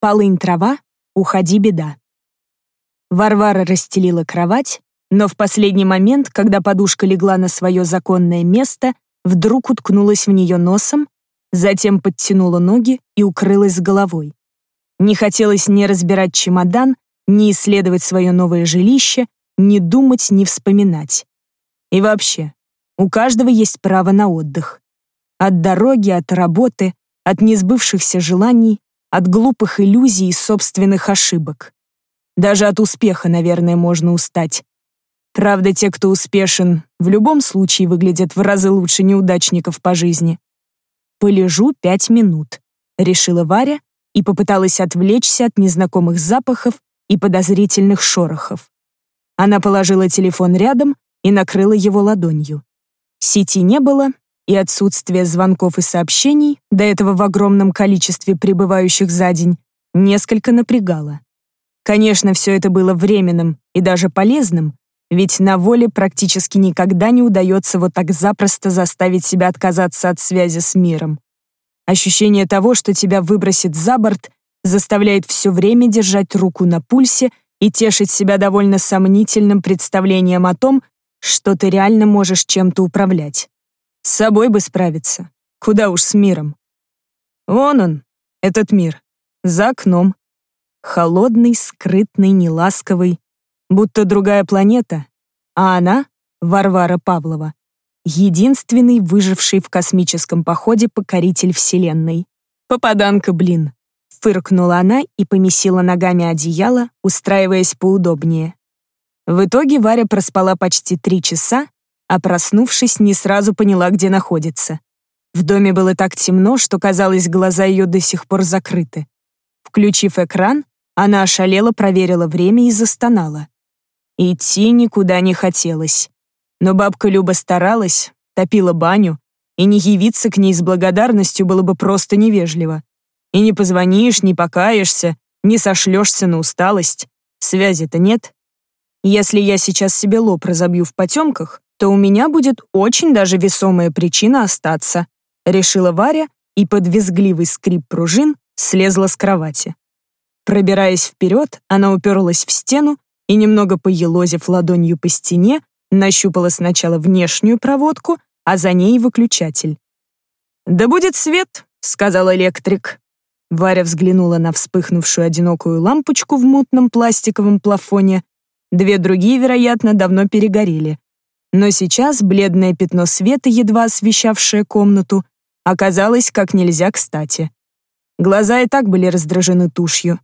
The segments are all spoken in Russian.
Полынь трава, уходи беда. Варвара расстелила кровать, но в последний момент, когда подушка легла на свое законное место, вдруг уткнулась в нее носом, затем подтянула ноги и укрылась головой. Не хотелось ни разбирать чемодан, ни исследовать свое новое жилище, ни думать, ни вспоминать. И вообще, у каждого есть право на отдых. От дороги, от работы, от несбывшихся желаний, от глупых иллюзий и собственных ошибок. Даже от успеха, наверное, можно устать. Правда, те, кто успешен, в любом случае выглядят в разы лучше неудачников по жизни. «Полежу пять минут», — решила Варя и попыталась отвлечься от незнакомых запахов и подозрительных шорохов. Она положила телефон рядом и накрыла его ладонью. Сети не было, и отсутствие звонков и сообщений, до этого в огромном количестве прибывающих за день, несколько напрягало. Конечно, все это было временным и даже полезным, ведь на воле практически никогда не удается вот так запросто заставить себя отказаться от связи с миром. Ощущение того, что тебя выбросит за борт, заставляет все время держать руку на пульсе и тешить себя довольно сомнительным представлением о том, что ты реально можешь чем-то управлять. С собой бы справиться. Куда уж с миром. Вон он, этот мир. За окном. Холодный, скрытный, неласковый. Будто другая планета. А она, Варвара Павлова, единственный выживший в космическом походе покоритель Вселенной. Попаданка, блин. Фыркнула она и помесила ногами одеяло, устраиваясь поудобнее. В итоге Варя проспала почти три часа, а проснувшись, не сразу поняла, где находится. В доме было так темно, что, казалось, глаза ее до сих пор закрыты. Включив экран, она ошалела, проверила время и застонала. Идти никуда не хотелось. Но бабка Люба старалась, топила баню, и не явиться к ней с благодарностью было бы просто невежливо. И не позвонишь, не покаешься, не сошлешься на усталость. Связи-то нет. Если я сейчас себе лоб разобью в потемках, то у меня будет очень даже весомая причина остаться», решила Варя и под визгливый скрип пружин слезла с кровати. Пробираясь вперед, она уперлась в стену и, немного поелозив ладонью по стене, нащупала сначала внешнюю проводку, а за ней выключатель. «Да будет свет», — сказал электрик. Варя взглянула на вспыхнувшую одинокую лампочку в мутном пластиковом плафоне. Две другие, вероятно, давно перегорели но сейчас бледное пятно света, едва освещавшее комнату, оказалось как нельзя кстати. Глаза и так были раздражены тушью.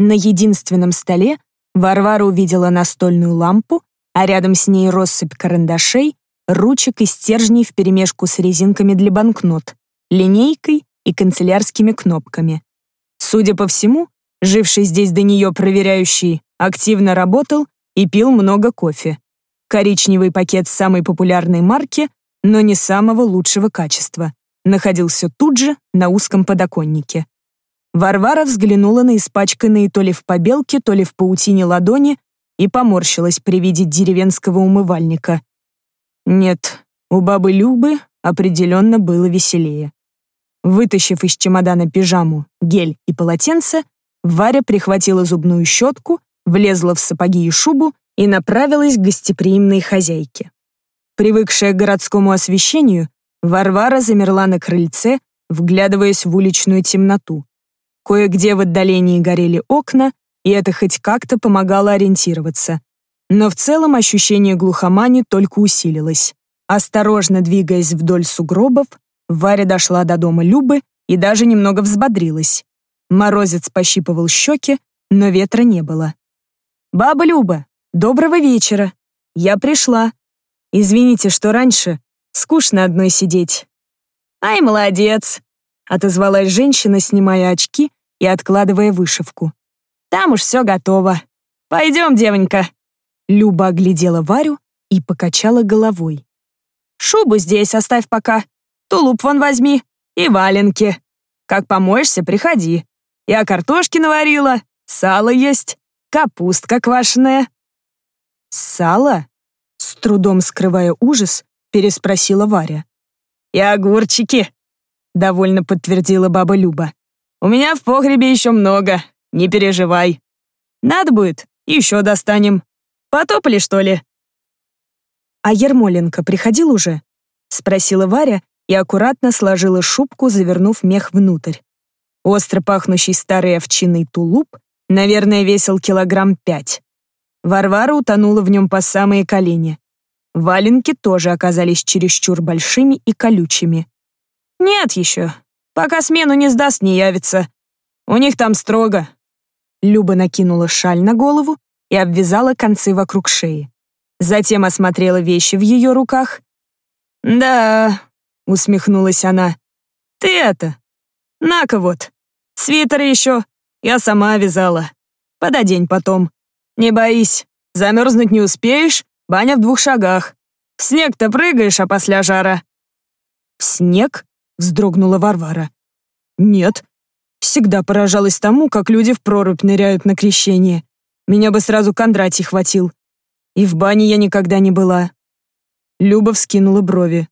На единственном столе Варвара увидела настольную лампу, а рядом с ней россыпь карандашей, ручек и стержней вперемешку с резинками для банкнот, линейкой и канцелярскими кнопками. Судя по всему, живший здесь до нее проверяющий активно работал и пил много кофе. Коричневый пакет самой популярной марки, но не самого лучшего качества, находился тут же, на узком подоконнике. Варвара взглянула на испачканные то ли в побелке, то ли в паутине ладони и поморщилась при виде деревенского умывальника. Нет, у бабы Любы определенно было веселее. Вытащив из чемодана пижаму, гель и полотенце, Варя прихватила зубную щетку, влезла в сапоги и шубу и направилась к гостеприимной хозяйке. Привыкшая к городскому освещению, Варвара замерла на крыльце, вглядываясь в уличную темноту. Кое-где в отдалении горели окна, и это хоть как-то помогало ориентироваться. Но в целом ощущение глухомани только усилилось. Осторожно двигаясь вдоль сугробов, Варя дошла до дома Любы и даже немного взбодрилась. Морозец пощипывал щеки, но ветра не было. «Баба Люба, «Доброго вечера. Я пришла. Извините, что раньше. Скучно одной сидеть». «Ай, молодец!» — отозвалась женщина, снимая очки и откладывая вышивку. «Там уж все готово. Пойдем, девонька». Люба оглядела Варю и покачала головой. «Шубу здесь оставь пока. Тулуп вон возьми. И валенки. Как помоешься, приходи. Я картошки наварила, сало есть, капустка квашеная». «Сало?» — с трудом скрывая ужас, переспросила Варя. «И огурчики», — довольно подтвердила баба Люба. «У меня в погребе еще много. не переживай. Надо будет, еще достанем. Потопали, что ли?» «А Ермоленко приходил уже?» — спросила Варя и аккуратно сложила шубку, завернув мех внутрь. Остро пахнущий старый овчинный тулуп, наверное, весил килограмм пять. Варвара утонула в нем по самые колени. Валенки тоже оказались чересчур большими и колючими. «Нет еще. Пока смену не сдаст, не явится. У них там строго». Люба накинула шаль на голову и обвязала концы вокруг шеи. Затем осмотрела вещи в ее руках. «Да», — усмехнулась она, — «ты это, на-ка вот, свитер еще, я сама вязала. Пододень потом. Не боись, замерзнуть не успеешь, баня в двух шагах. В снег-то прыгаешь, а после жара». «В снег?» — вздрогнула Варвара. «Нет». Всегда поражалась тому, как люди в прорубь ныряют на крещение. Меня бы сразу Кондратий хватил. И в бане я никогда не была. Люба вскинула брови.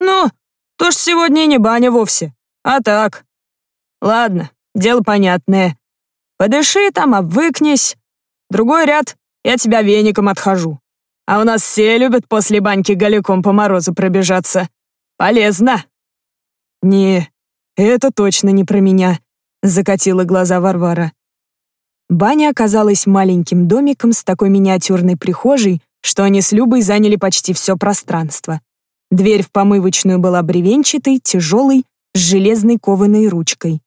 «Ну, то ж сегодня не баня вовсе, а так. Ладно, дело понятное. Подыши там, обвыкнись. Другой ряд, я тебя веником отхожу. А у нас все любят после баньки голиком по морозу пробежаться. Полезно. Не, это точно не про меня, закатила глаза Варвара. Баня оказалась маленьким домиком с такой миниатюрной прихожей, что они с Любой заняли почти все пространство. Дверь в помывочную была бревенчатой, тяжелой, с железной кованой ручкой.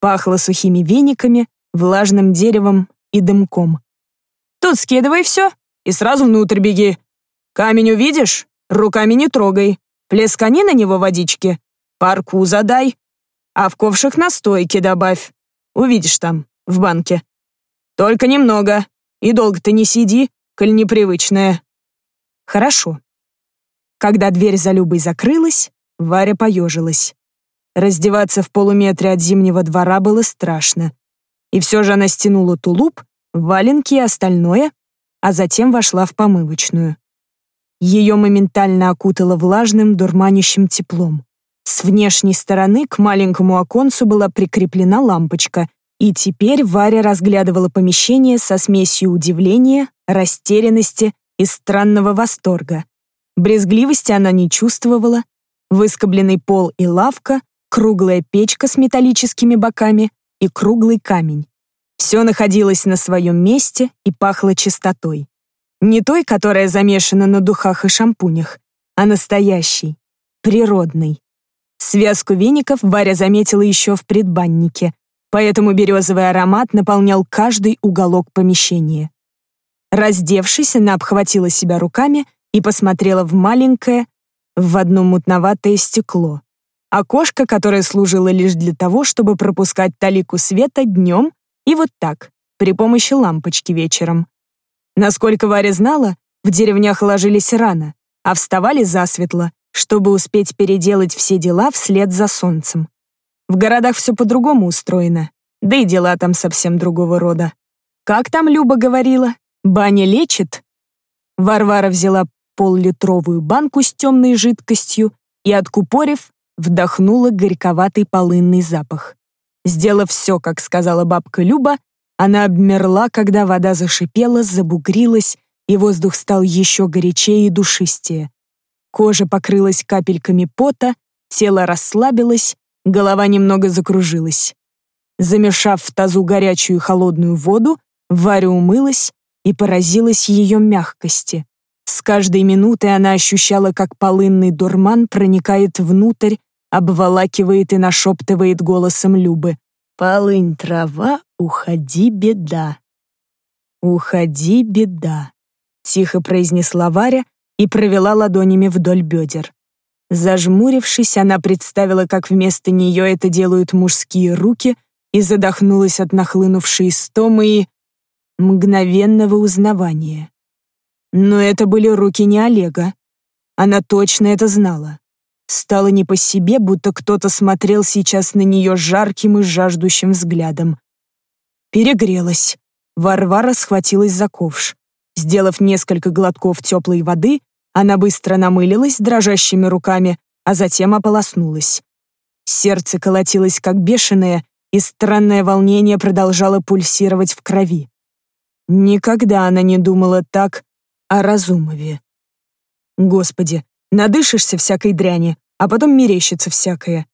Пахло сухими вениками, влажным деревом и дымком. «Тут скидывай все и сразу внутрь беги. Камень увидишь? Руками не трогай. Плескани на него водички. Парку задай. А в ковшик настойки добавь. Увидишь там, в банке. Только немного. И долго ты не сиди, коль непривычная». «Хорошо». Когда дверь за Любой закрылась, Варя поежилась. Раздеваться в полуметре от зимнего двора было страшно. И все же она стянула тулуп, валенки и остальное, а затем вошла в помывочную. Ее моментально окутало влажным, дурманящим теплом. С внешней стороны к маленькому оконцу была прикреплена лампочка, и теперь Варя разглядывала помещение со смесью удивления, растерянности и странного восторга. Брезгливости она не чувствовала. Выскобленный пол и лавка круглая печка с металлическими боками и круглый камень. Все находилось на своем месте и пахло чистотой. Не той, которая замешана на духах и шампунях, а настоящей, природной. Связку веников Варя заметила еще в предбаннике, поэтому березовый аромат наполнял каждый уголок помещения. Раздевшись, она обхватила себя руками и посмотрела в маленькое, в одно мутноватое стекло. Окошко, которое служило лишь для того, чтобы пропускать талику света днем и вот так, при помощи лампочки вечером. Насколько Варя знала, в деревнях ложились рано, а вставали засветло, чтобы успеть переделать все дела вслед за солнцем. В городах все по-другому устроено, да и дела там совсем другого рода. Как там Люба говорила? Баня лечит? Варвара взяла поллитровую банку с темной жидкостью и, откупорив, вдохнула горьковатый полынный запах. Сделав все, как сказала бабка Люба, она обмерла, когда вода зашипела, забугрилась, и воздух стал еще горячее и душистее. Кожа покрылась капельками пота, тело расслабилось, голова немного закружилась. Замешав в тазу горячую и холодную воду, Варя умылась и поразилась ее мягкости. С каждой минутой она ощущала, как полынный дурман проникает внутрь, обволакивает и нашептывает голосом Любы. «Полынь трава, уходи, беда». «Уходи, беда», — тихо произнесла Варя и провела ладонями вдоль бедер. Зажмурившись, она представила, как вместо нее это делают мужские руки, и задохнулась от нахлынувшей стомы и мгновенного узнавания. Но это были руки не Олега. Она точно это знала. Стало не по себе, будто кто-то смотрел сейчас на нее жарким и жаждущим взглядом. Перегрелась. Варвара схватилась за ковш. Сделав несколько глотков теплой воды, она быстро намылилась дрожащими руками, а затем ополоснулась. Сердце колотилось как бешеное, и странное волнение продолжало пульсировать в крови. Никогда она не думала так о Разумове. Господи, надышишься всякой дряни, а потом мерещится всякое.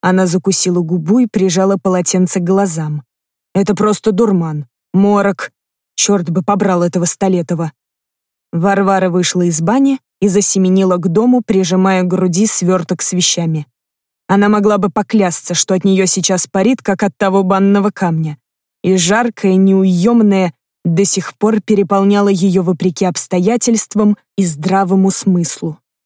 Она закусила губу и прижала полотенце к глазам. Это просто дурман, морок. Черт бы побрал этого Столетова. Варвара вышла из бани и засеменила к дому, прижимая к груди сверток с вещами. Она могла бы поклясться, что от нее сейчас парит, как от того банного камня. И жаркое, неуемное до сих пор переполняло ее вопреки обстоятельствам и здравому смыслу.